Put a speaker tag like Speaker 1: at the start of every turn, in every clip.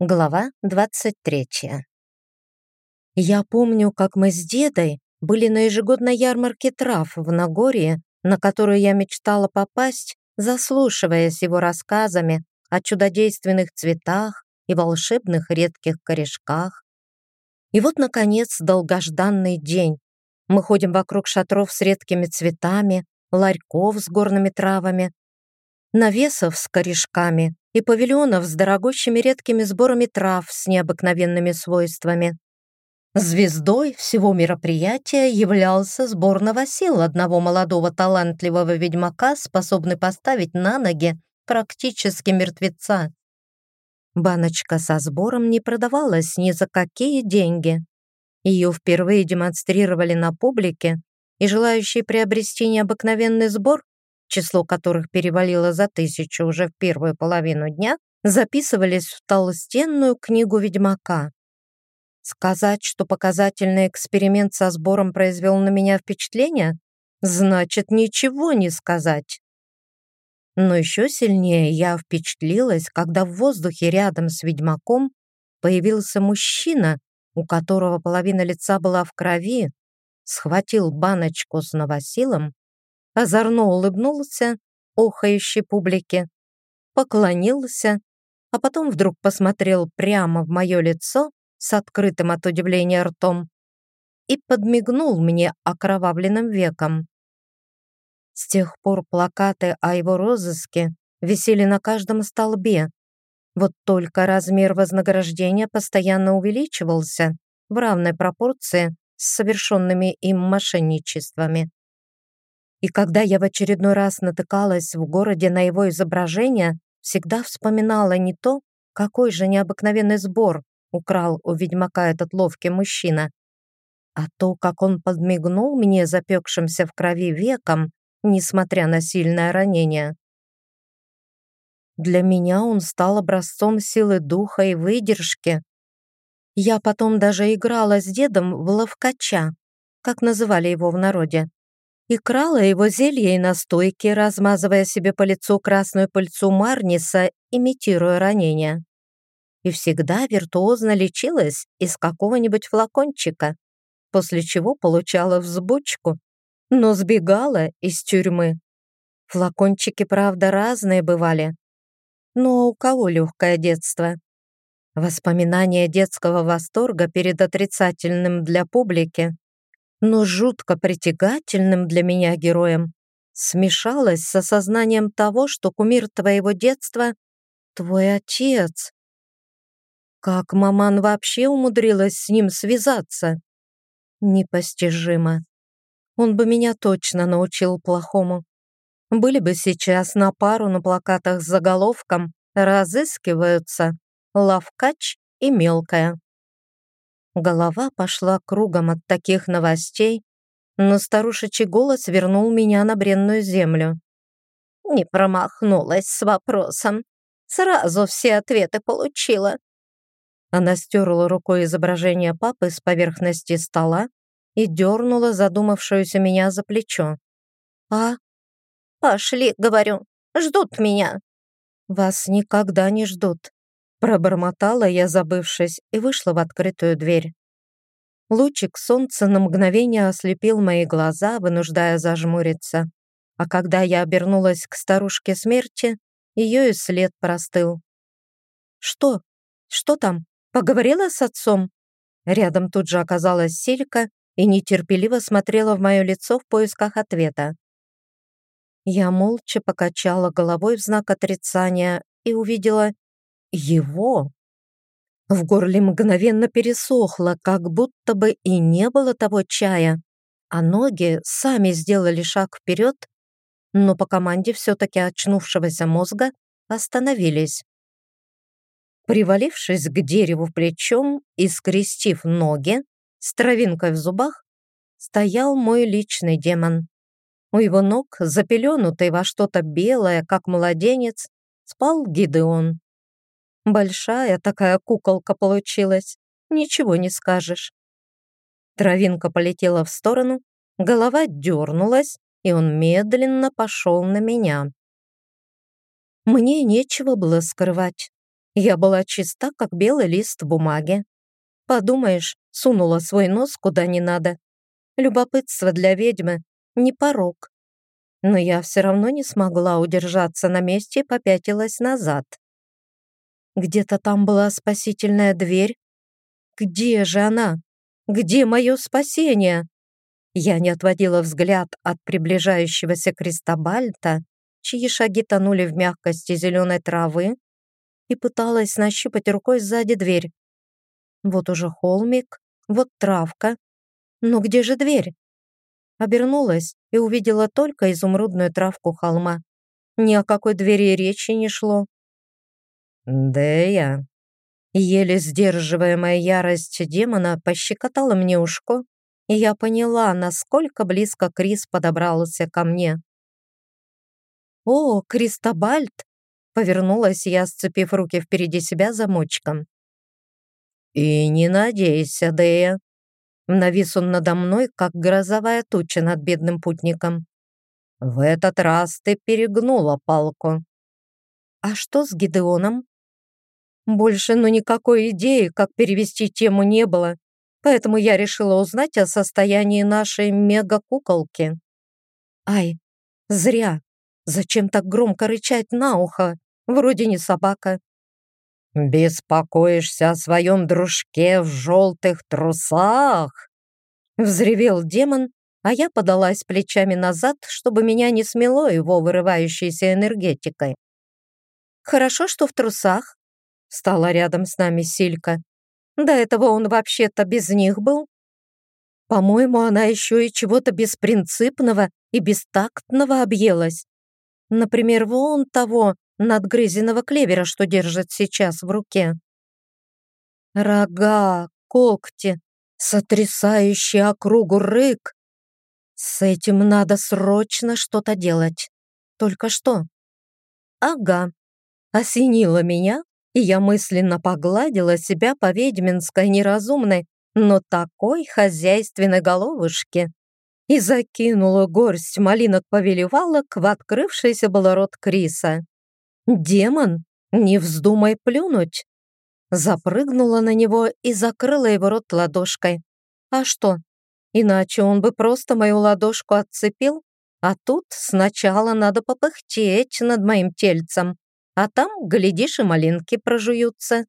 Speaker 1: Глава 23 Я помню, как мы с дедой были на ежегодной ярмарке трав в Нагорье, на которую я мечтала попасть, заслушиваясь его рассказами о чудодейственных цветах и волшебных редких корешках. И вот, наконец, долгожданный день. Мы ходим вокруг шатров с редкими цветами, ларьков с горными травами, навесов с корешками и павильонов с дорогущими редкими сборами трав с необыкновенными свойствами. Звездой всего мероприятия являлся сбор новосил одного молодого талантливого ведьмака, способный поставить на ноги практически мертвеца. Баночка со сбором не продавалась ни за какие деньги. Ее впервые демонстрировали на публике, и желающие приобрести необыкновенный сбор число которых перевалило за тысячу уже в первую половину дня, записывались в толстенную книгу ведьмака. Сказать, что показательный эксперимент со сбором произвел на меня впечатление, значит ничего не сказать. Но еще сильнее я впечатлилась, когда в воздухе рядом с ведьмаком появился мужчина, у которого половина лица была в крови, схватил баночку с новосилом озорно улыбнулся охающей публике, поклонился, а потом вдруг посмотрел прямо в мое лицо с открытым от удивления ртом и подмигнул мне окровавленным веком. С тех пор плакаты о его розыске висели на каждом столбе, вот только размер вознаграждения постоянно увеличивался в равной пропорции с совершенными им мошенничествами. И когда я в очередной раз натыкалась в городе на его изображение, всегда вспоминала не то, какой же необыкновенный сбор украл у ведьмака этот ловкий мужчина, а то, как он подмигнул мне запекшимся в крови веком, несмотря на сильное ранение. Для меня он стал образцом силы духа и выдержки. Я потом даже играла с дедом в ловкача, как называли его в народе и крала его зелья и настойки, размазывая себе по лицу красную пыльцу Марниса, имитируя ранения. И всегда виртуозно лечилась из какого-нибудь флакончика, после чего получала взбучку, но сбегала из тюрьмы. Флакончики, правда, разные бывали. Но у кого легкое детство? Воспоминания детского восторга перед отрицательным для публики но жутко притягательным для меня героем, смешалось с осознанием того, что кумир твоего детства — твой отец. Как маман вообще умудрилась с ним связаться? Непостижимо. Он бы меня точно научил плохому. Были бы сейчас на пару на плакатах с заголовком «Разыскиваются Лавкач и Мелкая». Голова пошла кругом от таких новостей, но старушечий голос вернул меня на бренную землю. Не промахнулась с вопросом. Сразу все ответы получила. Она стерла рукой изображение папы с поверхности стола и дернула задумавшуюся меня за плечо. «А?» «Пошли, — говорю, — ждут меня». «Вас никогда не ждут», Пробормотала я, забывшись, и вышла в открытую дверь. Лучик солнца на мгновение ослепил мои глаза, вынуждая зажмуриться. А когда я обернулась к старушке смерти, ее и след простыл. «Что? Что там? Поговорила с отцом?» Рядом тут же оказалась Силька и нетерпеливо смотрела в мое лицо в поисках ответа. Я молча покачала головой в знак отрицания и увидела его. В горле мгновенно пересохло, как будто бы и не было того чая, а ноги сами сделали шаг вперед, но по команде все-таки очнувшегося мозга остановились. Привалившись к дереву плечом и скрестив ноги, с травинкой в зубах, стоял мой личный демон. У его ног, запеленутый во что-то белое, как младенец, спал Гидеон. Большая такая куколка получилась, ничего не скажешь. Травинка полетела в сторону, голова дернулась, и он медленно пошел на меня. Мне нечего было скрывать. Я была чиста, как белый лист бумаги. Подумаешь, сунула свой нос куда не надо. Любопытство для ведьмы — не порог. Но я все равно не смогла удержаться на месте и попятилась назад. Где-то там была спасительная дверь. Где же она? Где мое спасение? Я не отводила взгляд от приближающегося Кристобальта, чьи шаги тонули в мягкости зеленой травы, и пыталась нащупать рукой сзади дверь. Вот уже холмик, вот травка. Но где же дверь? Обернулась и увидела только изумрудную травку холма. Ни о какой двери речи не шло. «Дея!» Еле сдерживаемая ярость демона пощекотала мне ушко, и я поняла, насколько близко Крис подобрался ко мне. «О, Кристобальд!» — повернулась я, сцепив руки впереди себя замочком. «И не надейся, Дея!» Навис он надо мной, как грозовая туча над бедным путником. «В этот раз ты перегнула палку». «А что с Гидеоном?» Больше ну никакой идеи, как перевести тему, не было, поэтому я решила узнать о состоянии нашей мега-куколки. Ай, зря. Зачем так громко рычать на ухо? Вроде не собака. «Беспокоишься о своем дружке в желтых трусах?» Взревел демон, а я подалась плечами назад, чтобы меня не смело его вырывающейся энергетикой. «Хорошо, что в трусах», — стала рядом с нами Силька. «До этого он вообще-то без них был». По-моему, она еще и чего-то беспринципного и бестактного объелась. Например, вон того надгрызенного клевера, что держит сейчас в руке. Рога, когти, сотрясающий округу рык. С этим надо срочно что-то делать. Только что? Ага. Осенило меня, и я мысленно погладила себя по ведьминской неразумной, но такой хозяйственной головушке и закинула горсть малинок-повелевалок в открывшийся был рот Криса. «Демон, не вздумай плюнуть!» Запрыгнула на него и закрыла его рот ладошкой. «А что? Иначе он бы просто мою ладошку отцепил, а тут сначала надо попыхтеть над моим тельцем, а там, глядишь, и малинки прожуются».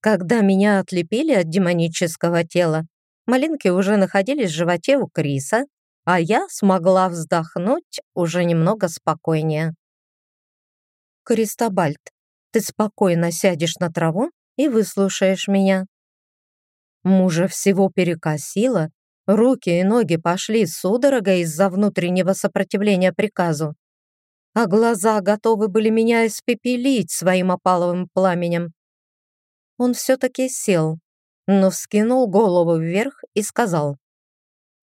Speaker 1: Когда меня отлепили от демонического тела, Малинки уже находились в животе у Криса, а я смогла вздохнуть уже немного спокойнее. «Кристобальд, ты спокойно сядешь на траву и выслушаешь меня». Мужа всего перекосило, руки и ноги пошли судорогой из-за внутреннего сопротивления приказу, а глаза готовы были меня испепелить своим опаловым пламенем. Он все-таки сел, но вскинул голову вверх и сказал,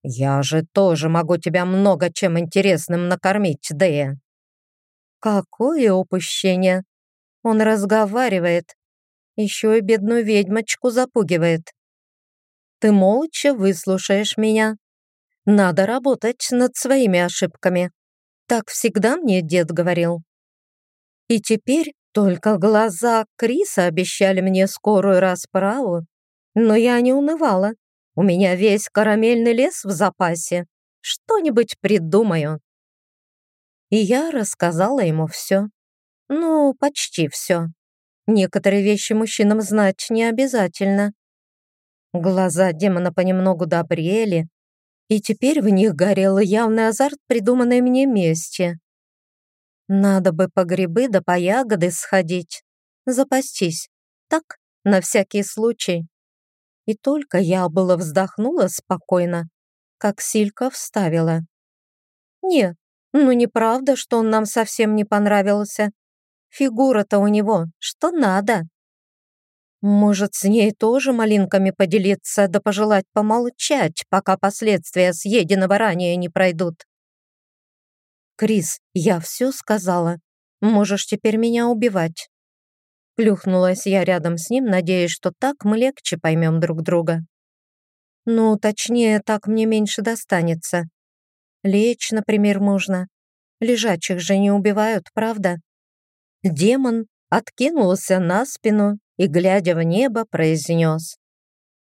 Speaker 1: «Я же тоже могу тебя много чем интересным накормить, Дэя». Какое упущение! Он разговаривает, еще и бедную ведьмочку запугивает. Ты молча выслушаешь меня. Надо работать над своими ошибками. Так всегда мне дед говорил. И теперь только глаза Криса обещали мне скорую расправу, но я не унывала. У меня весь карамельный лес в запасе. Что-нибудь придумаю. И я рассказала ему все. Ну, почти все. Некоторые вещи мужчинам знать не обязательно. Глаза демона понемногу добрели, и теперь в них горел явный азарт придуманной мне мести. Надо бы по грибы да по ягоды сходить, запастись. Так, на всякий случай. И только я было вздохнула спокойно, как Силька вставила. «Не, ну неправда, что он нам совсем не понравился. Фигура-то у него, что надо». Может, с ней тоже малинками поделиться, да пожелать помолчать, пока последствия съеденного ранее не пройдут. «Крис, я все сказала. Можешь теперь меня убивать. Плюхнулась я рядом с ним, надеясь, что так мы легче поймем друг друга. Ну, точнее, так мне меньше достанется. Лечь, например, можно. Лежачих же не убивают, правда? Демон откинулся на спину и, глядя в небо, произнес.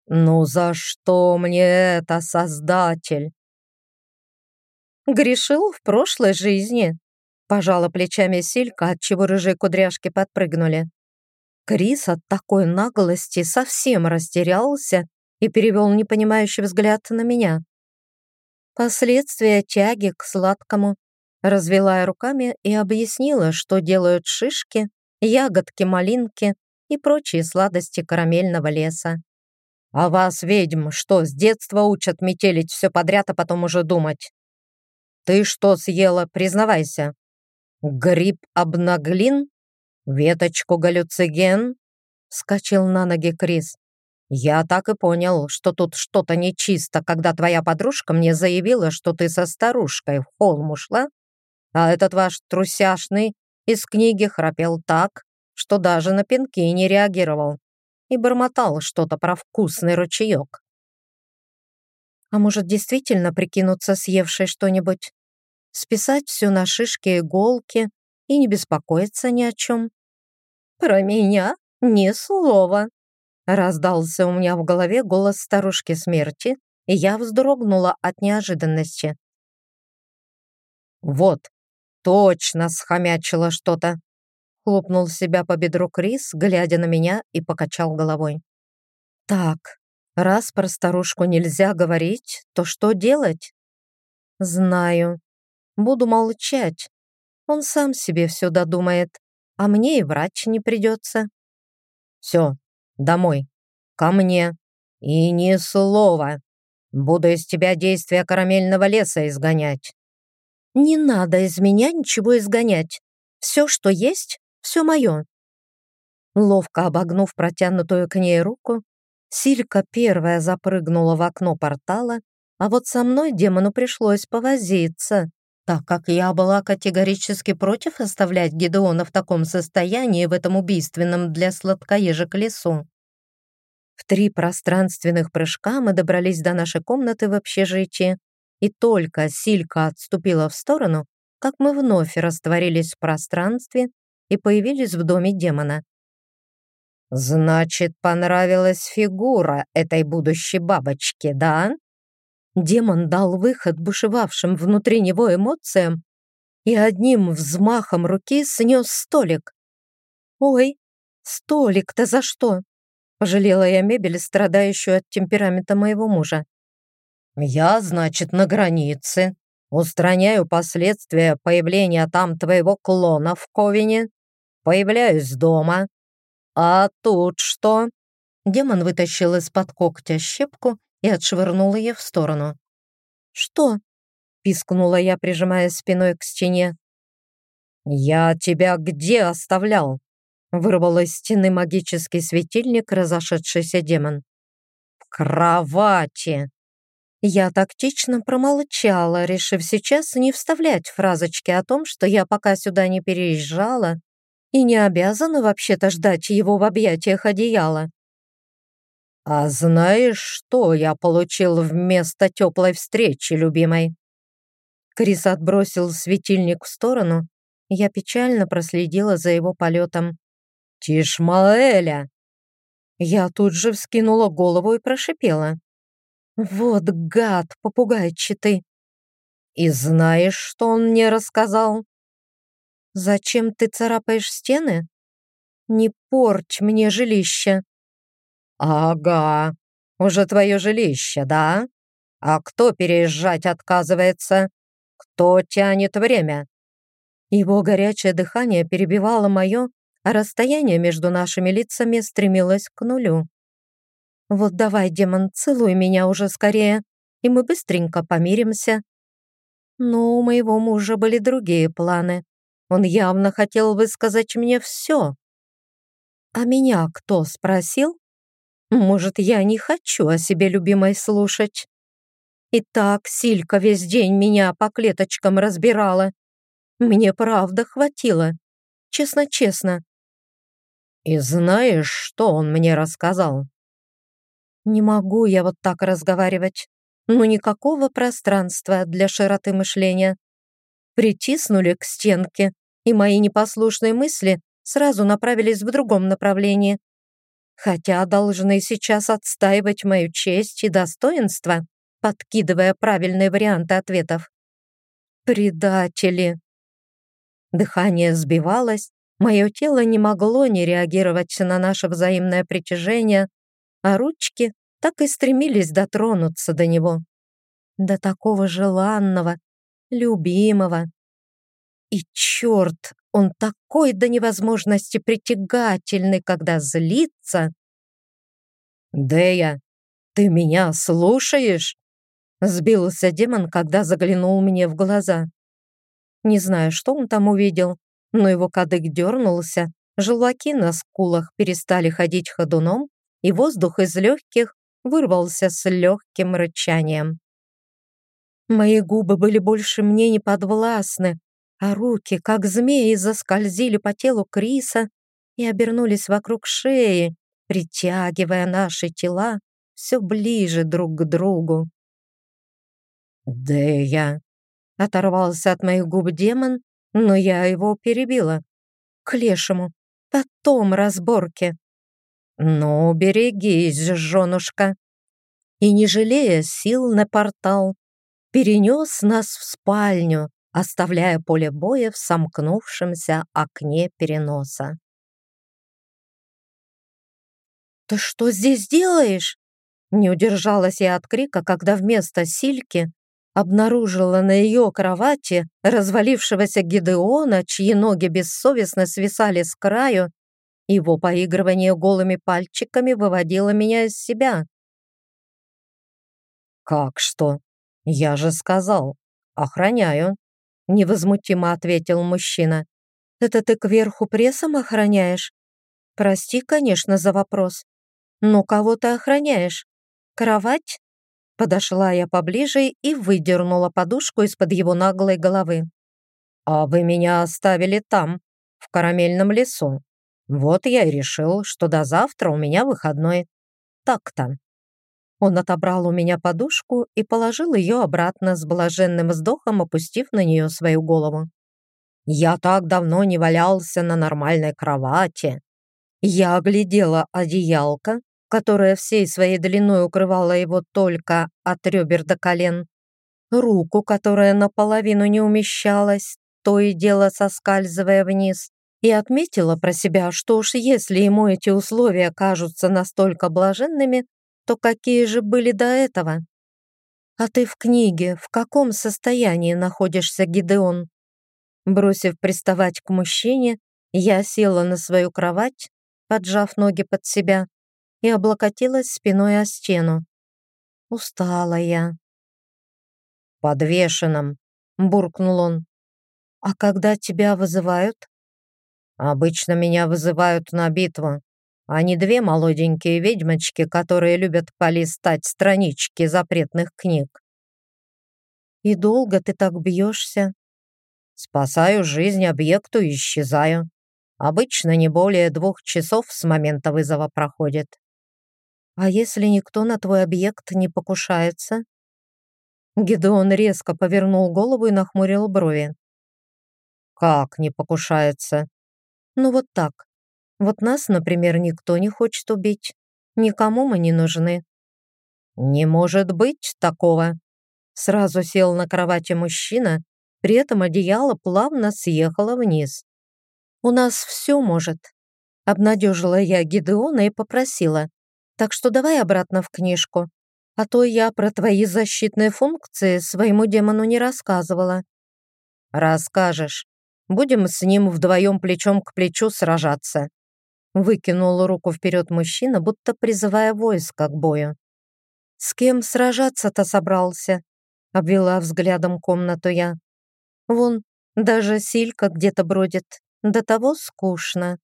Speaker 1: «Ну за что мне это, Создатель?» «Грешил в прошлой жизни», — пожала плечами Силька, отчего рыжие кудряшки подпрыгнули. Крис от такой наглости совсем растерялся и перевел непонимающий взгляд на меня. Последствия тяги к сладкому. Развела я руками и объяснила, что делают шишки, ягодки малинки и прочие сладости карамельного леса. «А вас, ведьм, что, с детства учат метелить все подряд, а потом уже думать?» «Ты что съела, признавайся?» «Гриб обнаглин? Веточку галлюциген?» Скочил на ноги Крис. «Я так и понял, что тут что-то нечисто, когда твоя подружка мне заявила, что ты со старушкой в холм ушла, а этот ваш трусяшный из книги храпел так, что даже на пинки не реагировал и бормотал что-то про вкусный ручеек. А может, действительно прикинуться съевшей что-нибудь? Списать все на шишки и иголки и не беспокоиться ни о чем? Про меня ни слова. Раздался у меня в голове голос старушки смерти, и я вздрогнула от неожиданности. «Вот, точно схомячила что-то!» Хлопнул себя по бедру Крис, глядя на меня, и покачал головой. «Так, раз про старушку нельзя говорить, то что делать?» «Знаю. Буду молчать. Он сам себе все додумает, а мне и врач не придется». «Все, Домой. Ко мне. И ни слова. Буду из тебя действия карамельного леса изгонять. Не надо из меня ничего изгонять. Все, что есть, все мое. Ловко обогнув протянутую к ней руку, Силька первая запрыгнула в окно портала, а вот со мной демону пришлось повозиться, так как я была категорически против оставлять Гедеона в таком состоянии в этом убийственном для сладкоежек лесу. В три пространственных прыжка мы добрались до нашей комнаты в общежитии, и только Силька отступила в сторону, как мы вновь растворились в пространстве и появились в доме демона. «Значит, понравилась фигура этой будущей бабочки, да?» Демон дал выход бушевавшим внутри него эмоциям и одним взмахом руки снес столик. «Ой, столик-то за что?» Пожалела я мебель, страдающую от темперамента моего мужа. «Я, значит, на границе. Устраняю последствия появления там твоего клона в Ковине. Появляюсь дома. А тут что?» Демон вытащил из-под когтя щепку и отшвырнул ее в сторону. «Что?» — пискнула я, прижимая спиной к стене. «Я тебя где оставлял?» — вырвал из стены магический светильник разошедшийся демон. «В кровати!» Я тактично промолчала, решив сейчас не вставлять фразочки о том, что я пока сюда не переезжала и не обязана вообще-то ждать его в объятиях одеяла. «А знаешь, что я получил вместо теплой встречи, любимой?» Крис отбросил светильник в сторону, я печально проследила за его полетом. «Тишмаэля!» Я тут же вскинула голову и прошипела. «Вот гад, попугайчатый!» «И знаешь, что он мне рассказал?» «Зачем ты царапаешь стены?» «Не порть мне жилище!» «Ага, уже твое жилище, да? А кто переезжать отказывается? Кто тянет время?» Его горячее дыхание перебивало мое, а расстояние между нашими лицами стремилось к нулю. «Вот давай, демон, целуй меня уже скорее, и мы быстренько помиримся». Но у моего мужа были другие планы. Он явно хотел высказать мне все. «А меня кто спросил?» Может, я не хочу о себе любимой слушать. И так Силька весь день меня по клеточкам разбирала. Мне правда хватило. Честно-честно. И знаешь, что он мне рассказал? Не могу я вот так разговаривать. Ну никакого пространства для широты мышления. Притиснули к стенке, и мои непослушные мысли сразу направились в другом направлении. Хотя должны сейчас отстаивать мою честь и достоинство, подкидывая правильные варианты ответов. Предатели! Дыхание сбивалось, мое тело не могло не реагировать на наше взаимное притяжение, а ручки так и стремились дотронуться до него. До такого желанного, любимого. И черт, он такой до невозможности притягательный, когда злится. «Дея, ты меня слушаешь?» Сбился демон, когда заглянул мне в глаза. Не знаю, что он там увидел, но его кадык дернулся, желваки на скулах перестали ходить ходуном, и воздух из легких вырвался с легким рычанием. Мои губы были больше мне не подвластны, а руки, как змеи, заскользили по телу Криса и обернулись вокруг шеи, притягивая наши тела все ближе друг к другу. «Дея!» — оторвался от моих губ демон, но я его перебила. «К лешему! Потом разборки!» «Ну, берегись, женушка!» И, не жалея сил на портал, перенес нас в спальню, оставляя поле боя в сомкнувшемся окне переноса. «Ты что здесь делаешь?» Не удержалась я от крика, когда вместо Сильки обнаружила на ее кровати развалившегося Гидеона, чьи ноги бессовестно свисали с краю, его поигрывание голыми пальчиками выводило меня из себя. «Как что? Я же сказал, охраняю», — невозмутимо ответил мужчина. «Это ты кверху прессом охраняешь? Прости, конечно, за вопрос. Но кого ты охраняешь? Кровать?» Подошла я поближе и выдернула подушку из-под его наглой головы. «А вы меня оставили там, в карамельном лесу. Вот я и решил, что до завтра у меня выходной. Так-то». Он отобрал у меня подушку и положил ее обратно с блаженным вздохом, опустив на нее свою голову. «Я так давно не валялся на нормальной кровати». Я оглядела одеялко, которая всей своей длиной укрывала его только от ребер до колен, руку, которая наполовину не умещалась, то и дело соскальзывая вниз, и отметила про себя, что уж если ему эти условия кажутся настолько блаженными, то какие же были до этого? «А ты в книге в каком состоянии находишься, Гидеон?» Бросив приставать к мужчине, я села на свою кровать, поджав ноги под себя, и облокотилась спиной о стену. Устала я. «Подвешенным», — буркнул он. «А когда тебя вызывают?» «Обычно меня вызывают на битву, а не две молоденькие ведьмочки, которые любят полистать странички запретных книг». «И долго ты так бьешься?» «Спасаю жизнь объекту и исчезаю. Обычно не более двух часов с момента вызова проходит». А если никто на твой объект не покушается? Гедеон резко повернул голову и нахмурил брови. Как не покушается? Ну вот так. Вот нас, например, никто не хочет убить. Никому мы не нужны. Не может быть такого. Сразу сел на кровати мужчина, при этом одеяло плавно съехало вниз. «У нас все может», — обнадежила я Гидеона и попросила. Так что давай обратно в книжку. А то я про твои защитные функции своему демону не рассказывала». «Расскажешь. Будем с ним вдвоем плечом к плечу сражаться». Выкинул руку вперед мужчина, будто призывая войско к бою. «С кем сражаться-то собрался?» Обвела взглядом комнату я. «Вон, даже Силька где-то бродит. До того скучно».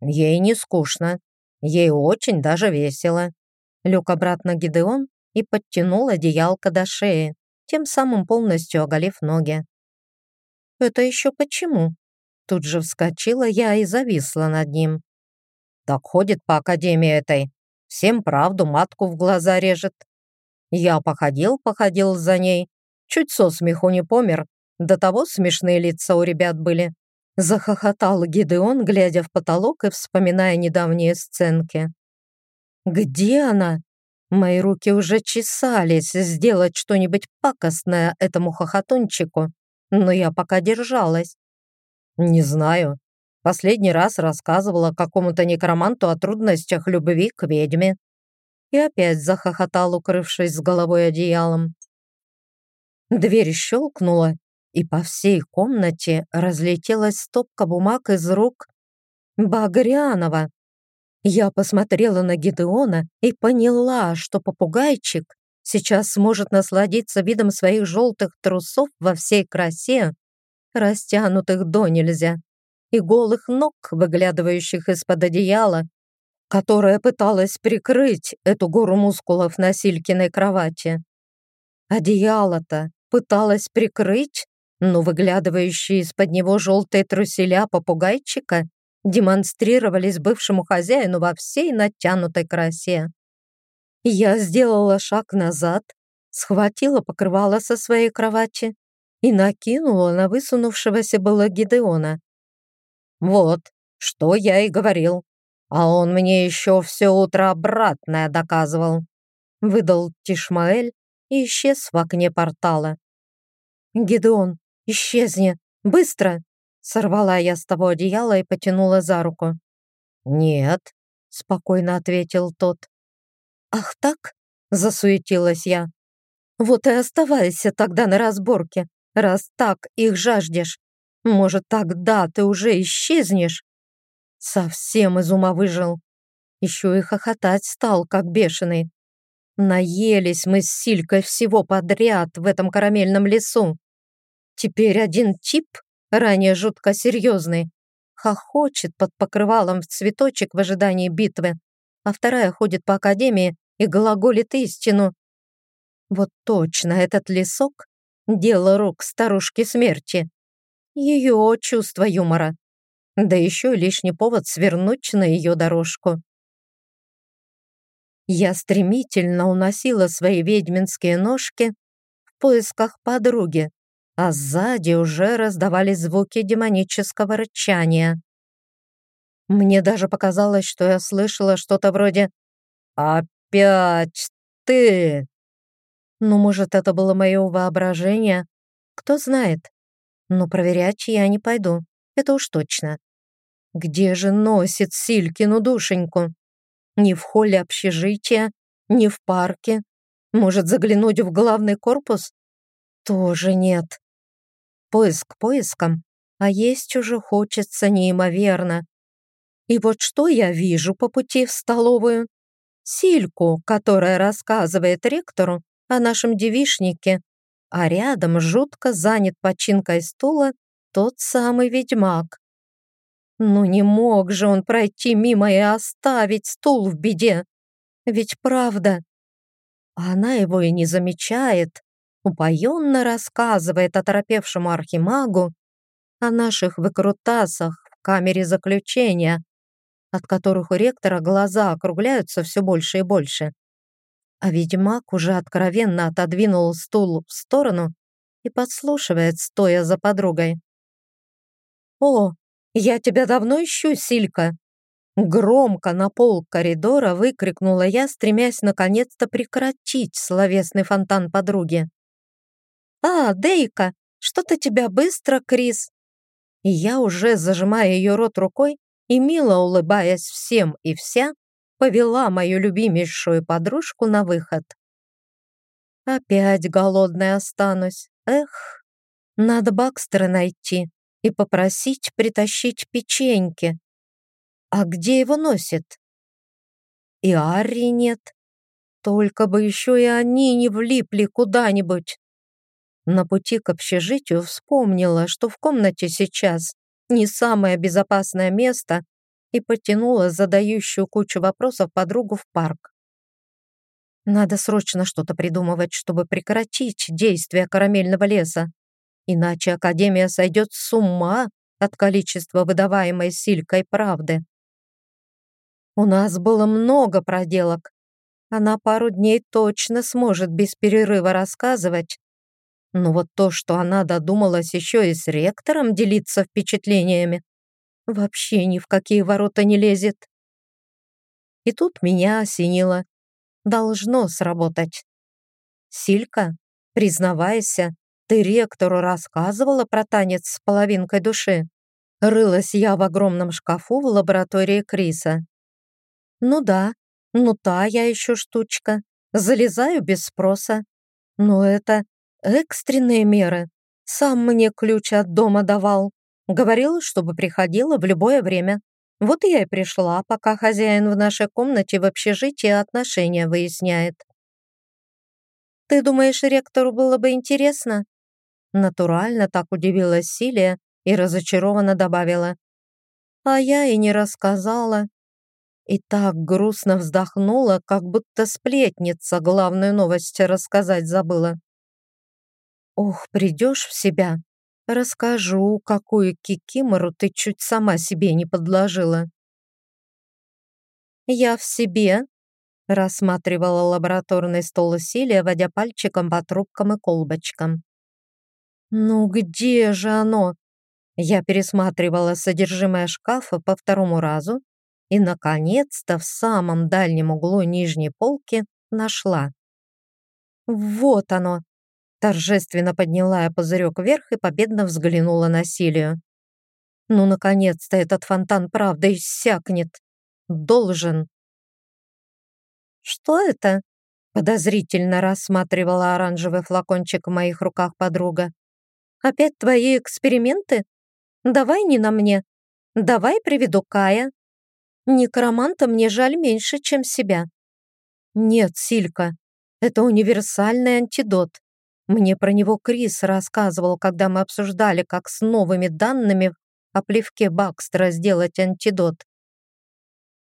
Speaker 1: «Ей не скучно. Ей очень даже весело. Лег обратно Гидеон и подтянул одеялко до шеи, тем самым полностью оголив ноги. «Это еще почему?» Тут же вскочила я и зависла над ним. «Так ходит по академии этой, всем правду матку в глаза режет. Я походил-походил за ней, чуть со смеху не помер, до того смешные лица у ребят были. Захохотал Гидеон, глядя в потолок и вспоминая недавние сценки. «Где она?» Мои руки уже чесались сделать что-нибудь пакостное этому хохотунчику, но я пока держалась. «Не знаю. Последний раз рассказывала какому-то некроманту о трудностях любви к ведьме». И опять захохотал, укрывшись с головой одеялом. Дверь щелкнула, и по всей комнате разлетелась стопка бумаг из рук Багрянова. Я посмотрела на Гидеона и поняла, что попугайчик сейчас сможет насладиться видом своих желтых трусов во всей красе, растянутых до нельзя, и голых ног, выглядывающих из-под одеяла, которая пыталась прикрыть эту гору мускулов на Силькиной кровати. Одеяло-то пыталась прикрыть но выглядывающие из-под него желтые труселя попугайчика демонстрировались бывшему хозяину во всей натянутой красе. Я сделала шаг назад, схватила покрывало со своей кровати и накинула на высунувшегося было Гидеона. «Вот, что я и говорил, а он мне еще все утро обратное доказывал», выдал Тишмаэль и исчез в окне портала. «Гидеон, «Исчезни! Быстро!» Сорвала я с того одеяла и потянула за руку. «Нет», — спокойно ответил тот. «Ах так?» — засуетилась я. «Вот и оставайся тогда на разборке, раз так их жаждешь. Может, тогда ты уже исчезнешь?» Совсем из ума выжил. Еще и хохотать стал, как бешеный. Наелись мы с Силькой всего подряд в этом карамельном лесу. Теперь один тип, ранее жутко серьезный, хохочет под покрывалом в цветочек в ожидании битвы, а вторая ходит по академии и глаголит истину. Вот точно этот лесок — дело рук старушки смерти. Ее чувство юмора. Да еще лишний повод свернуть на ее дорожку. Я стремительно уносила свои ведьминские ножки в поисках подруги, а сзади уже раздавались звуки демонического рычания. Мне даже показалось, что я слышала что-то вроде «Опять ты!» Ну, может, это было мое воображение? Кто знает. Но проверять я не пойду, это уж точно. Где же носит Силькину душеньку? Не в холле общежития, не в парке. Может, заглянуть в главный корпус? Тоже нет. Поиск поиском, а есть уже хочется неимоверно. И вот что я вижу по пути в столовую? Сильку, которая рассказывает ректору о нашем девишнике, а рядом жутко занят починкой стула тот самый ведьмак. Ну не мог же он пройти мимо и оставить стул в беде. Ведь правда. Она его и не замечает, упоенно рассказывает оторопевшему архимагу о наших выкрутасах в камере заключения, от которых у ректора глаза округляются все больше и больше. А ведьмак уже откровенно отодвинул стул в сторону и подслушивает, стоя за подругой. «О, я тебя давно ищу, Силька!» Громко на пол коридора выкрикнула я, стремясь наконец-то прекратить словесный фонтан подруги. «А, Дейка, что-то тебя быстро, Крис!» И я уже, зажимая ее рот рукой и мило улыбаясь всем и вся, повела мою любимейшую подружку на выход. Опять голодная останусь. Эх, надо Бакстера найти и попросить притащить печеньки. А где его носит? И Арри нет. Только бы еще и они не влипли куда-нибудь. На пути к общежитию вспомнила, что в комнате сейчас не самое безопасное место и потянула задающую кучу вопросов подругу в парк. Надо срочно что-то придумывать, чтобы прекратить действие карамельного леса. Иначе Академия сойдет с ума от количества выдаваемой силькой правды. У нас было много проделок. Она пару дней точно сможет без перерыва рассказывать, Но вот то, что она додумалась еще и с ректором делиться впечатлениями, вообще ни в какие ворота не лезет. И тут меня осенило. Должно сработать. Силька, признавайся, ты ректору рассказывала про танец с половинкой души? Рылась я в огромном шкафу в лаборатории Криса. Ну да, ну та я еще штучка. Залезаю без спроса. Но это экстренные меры. Сам мне ключ от дома давал. Говорил, чтобы приходила в любое время. Вот я и пришла, пока хозяин в нашей комнате в общежитии отношения выясняет. «Ты думаешь, ректору было бы интересно?» Натурально так удивилась Силия и разочарованно добавила. «А я и не рассказала». И так грустно вздохнула, как будто сплетница главную новость рассказать забыла. «Ох, придешь в себя, расскажу, какую кикимору ты чуть сама себе не подложила». «Я в себе», — рассматривала лабораторный стол Силия, водя пальчиком по трубкам и колбочкам. «Ну где же оно?» Я пересматривала содержимое шкафа по второму разу и, наконец-то, в самом дальнем углу нижней полки нашла. «Вот оно!» Торжественно подняла я пузырек вверх и победно взглянула на Силию. «Ну, наконец-то этот фонтан правда иссякнет! Должен!» «Что это?» Подозрительно рассматривала оранжевый флакончик в моих руках подруга. «Опять твои эксперименты? Давай не на мне. Давай приведу Кая. Некроманта мне жаль меньше, чем себя. Нет, Силька, это универсальный антидот. Мне про него Крис рассказывал, когда мы обсуждали, как с новыми данными о плевке Бакстера сделать антидот.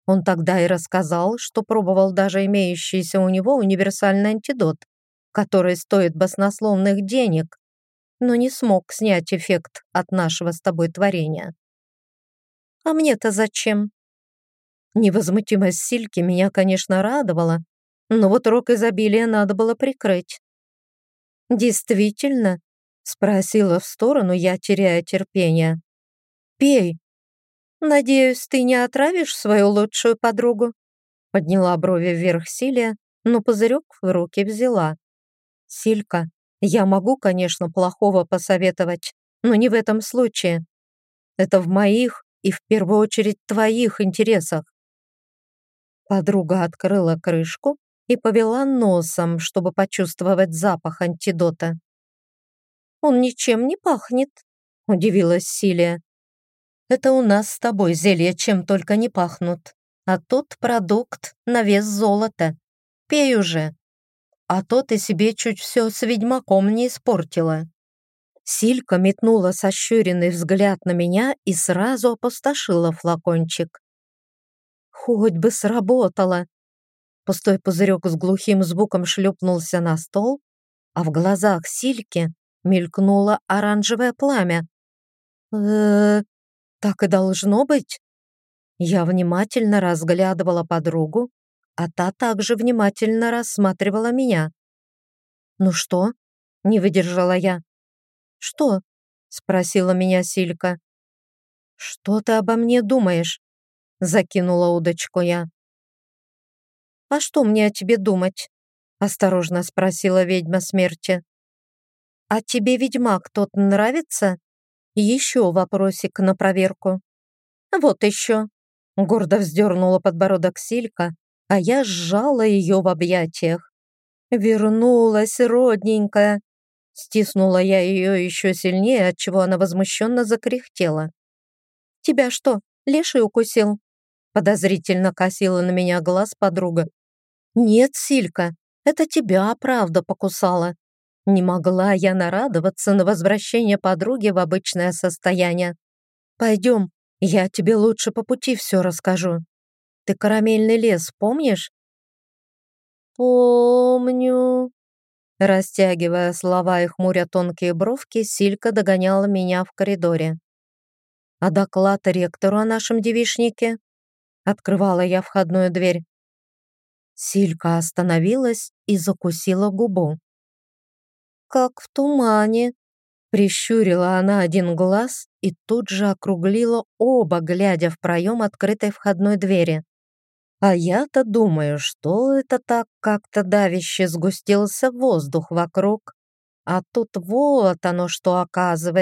Speaker 1: Он тогда и рассказал, что пробовал даже имеющийся у него универсальный антидот, который стоит баснословных денег, но не смог снять эффект от нашего с тобой творения. А мне-то зачем? Невозмутимость Сильки меня, конечно, радовала, но вот рок изобилия надо было прикрыть. «Действительно?» — спросила в сторону я, теряя терпение. «Пей. Надеюсь, ты не отравишь свою лучшую подругу?» Подняла брови вверх Силия, но пузырек в руки взяла. «Силька, я могу, конечно, плохого посоветовать, но не в этом случае. Это в моих и в первую очередь твоих интересах. Подруга открыла крышку и повела носом, чтобы почувствовать запах антидота. «Он ничем не пахнет», — удивилась Силия. «Это у нас с тобой зелья чем только не пахнут, а тот продукт на вес золота. Пей уже» а то ты себе чуть все с ведьмаком не испортила». Силька метнула сощуренный взгляд на меня и сразу опустошила флакончик. «Хоть бы сработало!» Пустой пузырек с глухим звуком шлепнулся на стол, а в глазах Сильки мелькнуло оранжевое пламя. э так и должно быть?» Я внимательно разглядывала подругу, а та также внимательно рассматривала меня. «Ну что?» — не выдержала я. «Что?» — спросила меня Силька. «Что ты обо мне думаешь?» — закинула удочку я. «А что мне о тебе думать?» — осторожно спросила ведьма смерти. «А тебе ведьмак тот нравится?» Еще вопросик на проверку. «Вот еще!» — гордо вздернула подбородок Силька, а я сжала ее в объятиях. «Вернулась, родненькая!» Стиснула я ее еще сильнее, отчего она возмущенно закряхтела. «Тебя что, леший укусил?» Подозрительно косила на меня глаз подруга. «Нет, Силька, это тебя правда покусала». Не могла я нарадоваться на возвращение подруги в обычное состояние. «Пойдем, я тебе лучше по пути все расскажу». Ты карамельный лес помнишь?» «Помню». Растягивая слова и хмуря тонкие бровки, Силька догоняла меня в коридоре. «А доклад ректору о нашем девишнике?» Открывала я входную дверь. Силька остановилась и закусила губу. как в тумане», Прищурила она один глаз и тут же округлила оба, глядя в проем открытой входной двери. А я-то думаю, что это так как-то давяще сгустился воздух вокруг. А тут вот оно что оказывается.